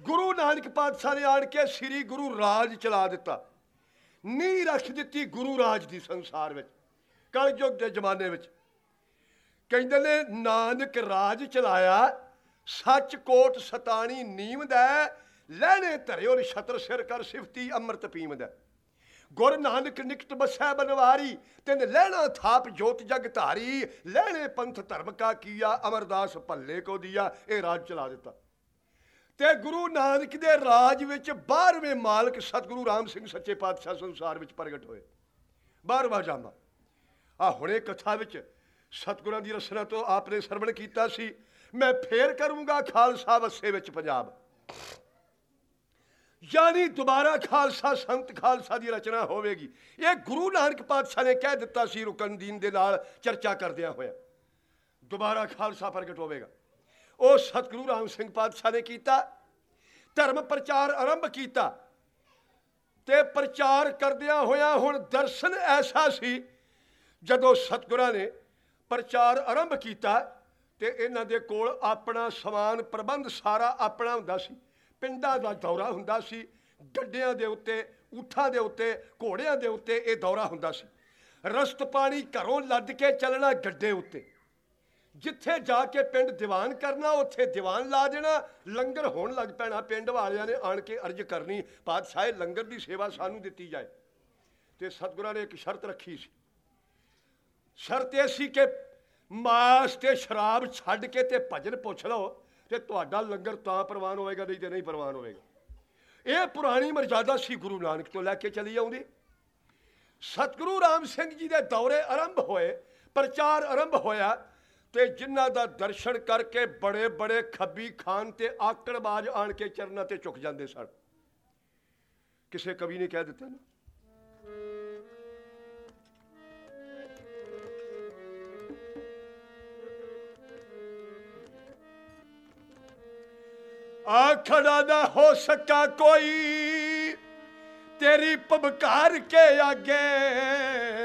ਗੁਰੂ ਨਾਨਕ ਪਾਤਸ਼ਾਹ ਨੇ ਆਣ ਕੇ ਸ੍ਰੀ ਗੁਰੂ ਰਾਜ ਚਲਾ ਦਿੱਤਾ। ਨੀ ਰੱਖ ਦਿੱਤੀ ਗੁਰੂ ਰਾਜ ਦੀ ਸੰਸਾਰ ਵਿੱਚ, ਕਲਯੁਗ ਦੇ ਜ਼ਮਾਨੇ ਵਿੱਚ। ਕਹਿੰਦੇ ਨੇ, ਨਾਨਕ ਰਾਜ ਚਲਾਇਆ, ਸੱਚ ਕੋਟ ਸਤਾਣੀ ਨੀਮਦਾ ਲੈਣੇ ਧਰਿਓ ਛਤਰ ਸਿਰ ਕਰ ਸਿਫਤੀ ਅੰਮ੍ਰਿਤ ਪੀਮਦਾ ਗੁਰ ਨਾਨਕ ਨਿਕਟ ਬਸੈ ਬਨਵਾਰੀ, ਤਿਨ ਲੈਣਾ ਥਾਪ ਜੋਤ ਜਗ ਧਾਰੀ ਲੈਣੇ ਪੰਥ ਧਰਮ ਕਾ ਕੀਆ, ਅਮਰਦਾਸ ਭੱਲੇ ਕੋ ਦਿਆ, ਇਹ ਰਾਜ ਚਲਾ ਦਿੱਤਾ। ਤੇ ਗੁਰੂ ਨਾਨਕ ਦੇ ਰਾਜ ਵਿੱਚ 12ਵੇਂ ਮਾਲਕ ਸਤਿਗੁਰੂ ਰਾਮ ਸਿੰਘ ਸੱਚੇ ਪਾਤਸ਼ਾਹ ਸੰਸਾਰ ਵਿੱਚ ਪ੍ਰਗਟ ਹੋਏ। 12ਵਾਂ ਜਾਮਾ। ਆ ਹੁਣੇ ਕਥਾ ਵਿੱਚ ਸਤਿਗੁਰਾਂ ਦੀ ਰਸਨਾ ਤੋਂ ਆਪਨੇ ਸਰਵਣ ਕੀਤਾ ਸੀ। ਮੈਂ ਫੇਰ ਕਰੂੰਗਾ ਖਾਲਸਾ ਵਸੇ ਵਿੱਚ ਪੰਜਾਬ। ਯਾਨੀ ਦੁਬਾਰਾ ਖਾਲਸਾ ਸੰਤ ਖਾਲਸਾ ਦੀ ਰਚਨਾ ਹੋਵੇਗੀ। ਇਹ ਗੁਰੂ ਨਾਨਕ ਪਾਤਸ਼ਾਹ ਨੇ ਕਹਿ ਦਿੱਤਾ ਸੀ ਰੁਕਨਦੀਨ ਦੇ ਨਾਲ ਚਰਚਾ ਕਰਦਿਆਂ ਹੋਇਆ। ਦੁਬਾਰਾ ਖਾਲਸਾ ਪ੍ਰਗਟ ਹੋਵੇਗਾ। ਉਹ ਸਤਿਗੁਰੂ ਰਾਮ ਸਿੰਘ ਪਾਤਸ਼ਾਹ ਨੇ ਕੀਤਾ, ਧਰਮ ਪ੍ਰਚਾਰ ਆਰੰਭ ਕੀਤਾ ਤੇ ਪ੍ਰਚਾਰ ਕਰਦਿਆਂ ਹੋਇਆ ਹੁਣ ਦਰਸ਼ਨ ਐਸਾ ਸੀ ਜਦੋਂ ਸਤਿਗੁਰਾਂ ਨੇ ਪ੍ਰਚਾਰ ਆਰੰਭ ਕੀਤਾ ਤੇ ਇਹਨਾਂ ਦੇ ਕੋਲ ਆਪਣਾ ਸਮਾਨ, ਪ੍ਰਬੰਧ ਸਾਰਾ ਆਪਣਾ ਹੁੰਦਾ ਸੀ। ਪਿੰਡਾਂ ਦਾ ਦੌਰਾ ਹੁੰਦਾ ਸੀ, ਗੱਡਿਆਂ ਦੇ ਉੱਤੇ, ਊਠਾਂ ਦੇ ਉੱਤੇ, ਘੋੜਿਆਂ ਦੇ ਉੱਤੇ ਇਹ ਦੌਰਾ ਹੁੰਦਾ ਸੀ। ਰਸਤ ਪਾਣੀ ਘਰੋਂ ਲੱਦ ਕੇ ਚੱਲਣਾ ਗੱਡੇ ਉੱਤੇ। ਜਿੱਥੇ ਜਾ ਕੇ ਪਿੰਡ ਦੀਵਾਨ ਕਰਨਾ, ਉੱਥੇ ਦੀਵਾਨ ਲਾ ਦੇਣਾ। ਲੰਗਰ ਹੋਣ ਲੱਗ ਪੈਣਾ, ਪਿੰਡ ਵਾਲਿਆਂ ਨੇ ਆਣ ਕੇ ਅਰਜ਼ ਕਰਨੀ, ਪਾਤਸ਼ਾਹ ਲੰਗਰ ਦੀ ਸੇਵਾ ਸਾਨੂੰ ਦਿੱਤੀ ਜਾਏ। ਤੇ ਸਤਿਗੁਰਾਂ ਨੇ ਇੱਕ ਸ਼ਰਤ ਰੱਖੀ ਸੀ। ਸ਼ਰਤ ਇਹ ਸੀ ਕਿ ਮਾਸ ਤੇ ਸ਼ਰਾਬ ਛੱਡ ਕੇ ਤੇ ਭਜਨ ਪੁੱਛ ਲਓ ਤੇ ਤੁਹਾਡਾ ਲੰਗਰ ਤਾਂ ਪ੍ਰਵਾਨ ਹੋਏਗਾ ਨਹੀਂ ਤੇ ਨਹੀਂ ਪ੍ਰਵਾਨ ਹੋਏਗਾ ਇਹ ਪੁਰਾਣੀ ਮਰਜ਼ਾਦਾ ਸੀ ਗੁਰੂ ਨਾਨਕ ਤੋਂ ਲੈ ਕੇ ਚਲੀ ਆਉਂਦੀ। ਸਤਿਗੁਰੂ ਰਾਮ ਸਿੰਘ ਜੀ ਦੇ ਦੌਰੇ ਆਰੰਭ ਹੋਏ, ਪ੍ਰਚਾਰ ਆਰੰਭ ਹੋਇਆ ਤੇ ਜਿਨ੍ਹਾਂ ਦਾ ਦਰਸ਼ਨ ਕਰਕੇ ਬੜੇ ਬੜੇ ਖੱਬੀ ਖਾਨ ਤੇ ਆਕੜਬਾਜ਼ ਆਣ ਕੇ ਚਰਨਾਂ ਤੇ ਝੁਕ ਜਾਂਦੇ ਸਨ। ਕਿਸੇ ਕਵੀ ਨੇ ਕਹਿ ਦਿੱਤਾ ਨਾ? ਆਖੜਾ ਨਾ ਹੋ ਸਕਾ ਕੋਈ, ਤੇਰੀ ਪਬਕਾਰ ਕੇ ਆਗੇ।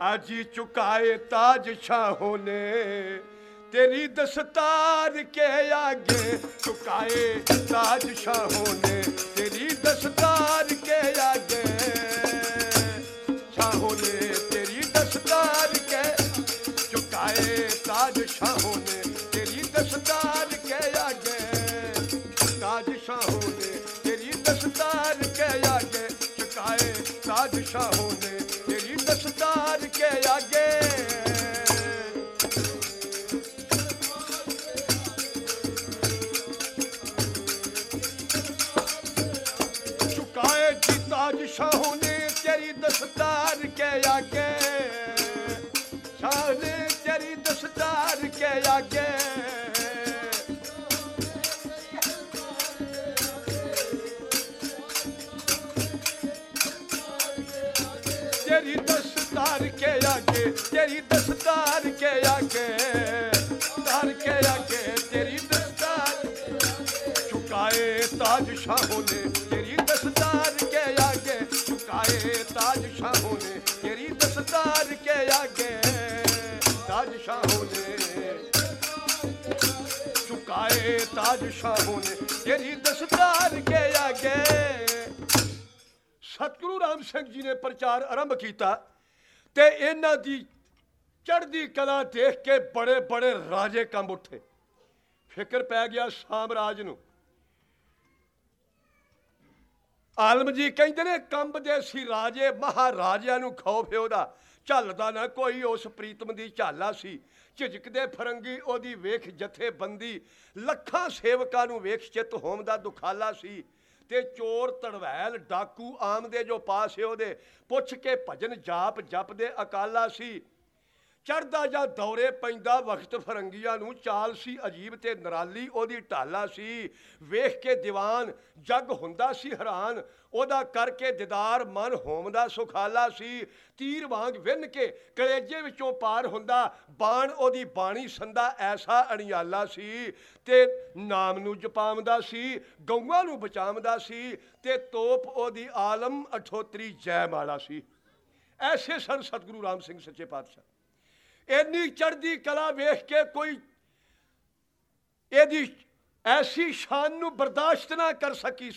ਅੱਜ ਚੁਕਾਏ ਤਾਜ ਸ਼ਾਹੋਂ ਨੇ ਤੇਰੀ ਦਸਤਾਰ ਕੇ ਆਗੇ ਚੁਕਾਏ ਤਾਜ ਸ਼ਾਹੋਂ ਨੇ ਤੇਰੀ ਦਸਤਾਰ ਕੇ ਆਗੇ ਸ਼ਾਹੋਂ ਨੇ ਤੇਰੀ ਦਸਤਾਰ ਕੇ ਚੁਕਾਏ ਤਾਜ ਸ਼ਾਹੋਂ ਨੇ ਤੇਰੀ ਦਸਤਾਰ ਕੇ ਆਗੇ ਤਾਜ ਸ਼ਾਹੋਂ ਨੇ ਤੇਰੀ ਦਸਤਾਰ ਕੇ ਆਗੇ ਚੁਕਾਏ ਤਾਜ ਸ਼ਾਹੋਂ ਨੇ ਦਸਤਾਰ ਚੁਕਾਏ ਜੀ ਤਾਜ ਨੇ ਤੇਰੀ ਦਸਤਾਰ ਕੇ ਆਗੇ। ਸ਼ਾਹ ਨੇ ਤੇਰੀ ਦਸਤਾਰ ਕੇ ਆਗੇ। ਤੇਰੀ ਦਸਤਾਰ ਕੇ ਆਗੇ, ਤੇਰੀ ਦਸਤਾਰ ਕੇ ਆਗੇ ਤਾਰ ਕੇ ਆਗੇ, ਤੇਰੀ ਦਸਤਾਰ ਚੁਕਾਏ ਤਾਜ ਸ਼ਾਹੋਂ ਨੇ, ਤੇਰੀ ਦਸਤਾਰ ਕੇ ਆਗੇ। ਚੁਕਾਏ ਤਾਜ ਸ਼ਾਹੋਂ ਨੇ, ਤੇਰੀ ਦਸਤਾਰ ਕੇ ਆਗੇ। ਤਾਜ ਸ਼ਾਹੋਂ ਨੇ, ਚੁਕਾਏ ਤਾਜ ਸ਼ਾਹੋਂ ਨੇ, ਤੇਰੀ ਦਸਤਾਰ ਕੇ ਆਗੇ। ਸਤਿਗੁਰੂ ਰਾਮ ਸਿੰਘ ਜੀ ਨੇ ਪ੍ਰਚਾਰ ਆਰੰਭ ਕੀਤਾ। ਤੇ ਇਹਨਾਂ ਦੀ ਚੜ੍ਹਦੀ ਕਲਾ ਦੇਖ ਕੇ ਬੜੇ ਬੜੇ ਰਾਜੇ ਕੰਬ ਉੱਠੇ। ਫਿਕਰ ਪੈ ਗਿਆ ਸਾਮਰਾਜ ਨੂੰ। ਆਲਮ ਜੀ ਕਹਿੰਦੇ ਨੇ ਕੰਬਦੇ ਸੀ ਰਾਜੇ, ਮਹਾਰਾਜਿਆਂ ਨੂੰ ਖੌਫ ਹੈ ਉਹਦਾ। ਝੱਲਦਾ ਨਾ ਕੋਈ, ਉਸ ਪ੍ਰੀਤਮ ਦੀ ਝਾਲਾ ਸੀ। ਝਿਜਕਦੇ ਫਰੰਗੀ, ਉਹਦੀ ਵੇਖ ਜਥੇਬੰਦੀ, ਲੱਖਾਂ ਸੇਵਕਾਂ ਨੂੰ ਵੇਖ ਚਿੱਤ ਹੋਮ ਦਾ ਦੁਖਾਲਾ ਸੀ। ਤੇ ਚੋਰ ਤੜਵੈਲ ਡਾਕੂ ਆਮ ਦੇ ਜੋ ਪਾਸੇ ਉਹਦੇ, ਪੁੱਛ ਕੇ ਭਜਨ ਜਾਪ ਜਪਦੇ ਅਕਾਲਾ ਸੀ। ਚੜਦਾ ਜਾਂ ਦੌਰੇ ਪੈਂਦਾ ਵਕਤ ਫਰੰਗੀਆਂ ਨੂੰ ਚਾਲ ਸੀ ਅਜੀਬ ਤੇ ਨਰਾਲੀ, ਉਹਦੀ ਢਾਲਾ ਸੀ, ਵੇਖ ਕੇ ਦੀਵਾਨ ਜੱਗ ਹੁੰਦਾ ਸੀ ਹੈਰਾਨ, ਉਹਦਾ ਕਰਕੇ ਦਿਦਾਰ ਮਨ ਹੋਮਦਾ ਸੁਖਾਲਾ ਸੀ, ਤੀਰ ਵਾਂਗ ਵਿੰਨ ਕੇ ਕਲੇਜੇ ਵਿੱਚੋਂ ਪਾਰ ਹੁੰਦਾ, ਬਾਣ ਉਹਦੀ ਬਾਣੀ ਸੰਦਾ ਐਸਾ ਅਣਿਆਲਾ ਸੀ, ਤੇ ਨਾਮ ਨੂੰ ਜਪਾਵਦਾ ਸੀ, ਗਊਆਂ ਨੂੰ ਬਚਾਉਂਦਾ ਸੀ, ਤੇ ਤੋਪ ਉਹਦੀ ਆਲਮ ਅਠੋਤਰੀ ਜੈ ਮਾਲਾ ਸੀ। ਐਸੇ ਸਨ ਸਤਿਗੁਰੂ ਰਾਮ ਸਿੰਘ ਸੱਚੇ ਪਾਤਸ਼ਾਹ। ਇੰਨੀ ਚੜ੍ਹਦੀ ਕਲਾ ਵੇਖ ਕੇ ਕੋਈ ਇਹਦੀ ਐਸੀ ਸ਼ਾਨ ਨੂੰ ਬਰਦਾਸ਼ਤ ਨਾ ਕਰ ਸਕੀ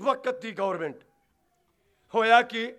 ਵਕਤ ਦੀ ਗਵਰਨਮੈਂਟ ਹੋਇਆ ਕਿ?